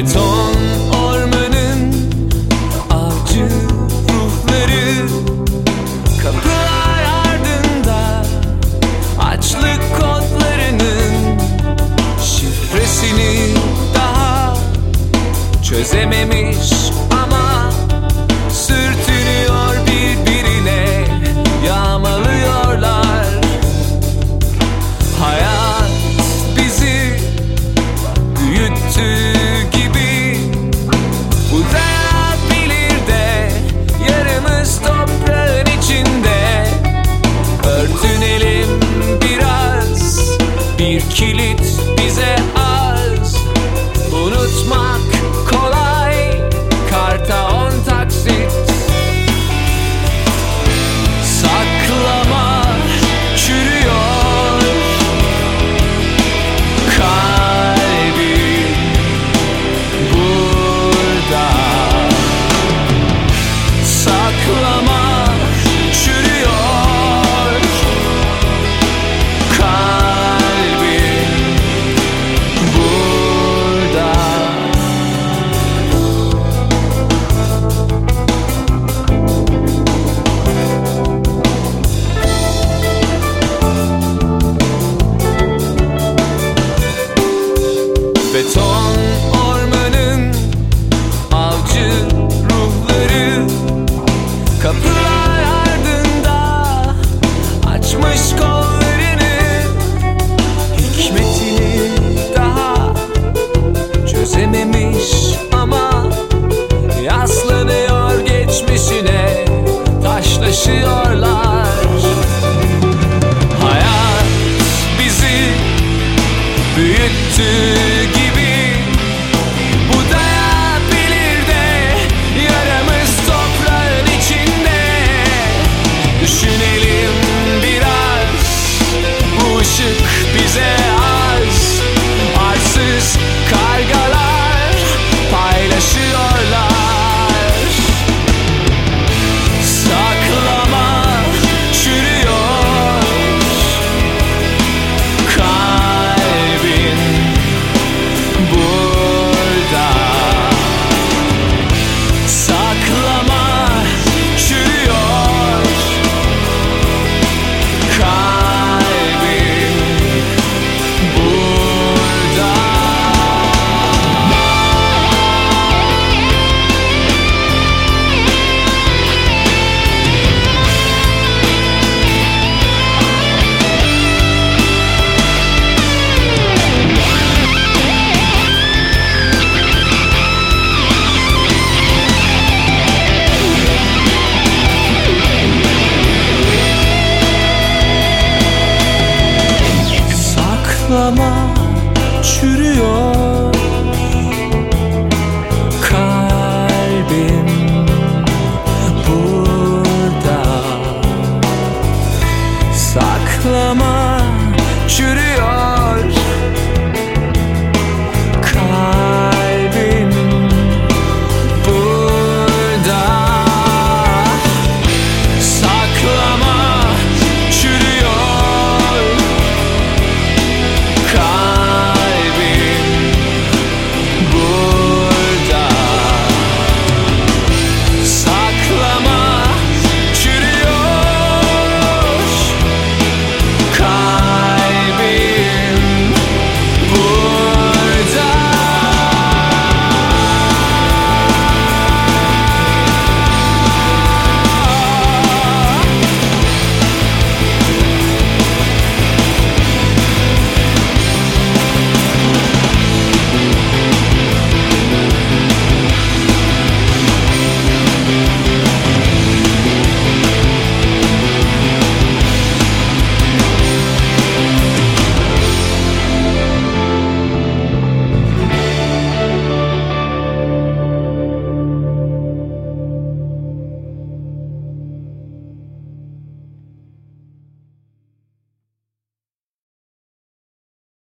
Beton ormanın avcı ruhları. Kapılar ardında açlık kodlarının Şifresini daha çözememiş to Mom.